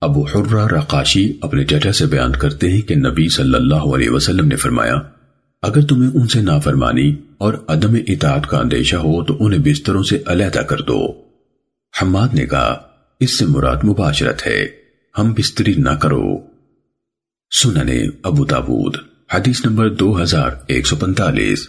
ابو حرہ رقاشی اپنے چچا سے بیان کرتے ہیں کہ نبی صلی اللہ علیہ وسلم نے فرمایا، اگر تمہیں ان سے نافرمانی اور عدم اطاعت کا اندیشہ ہو تو انہیں بستروں سے علیحدہ کر دو۔ حماد نے کہا، اس سے مراد مباشرت ہے، ہم بستری نہ کرو۔ سننے ابو تابود حدیث نمبر دو ہزار ایک سو پنتالیس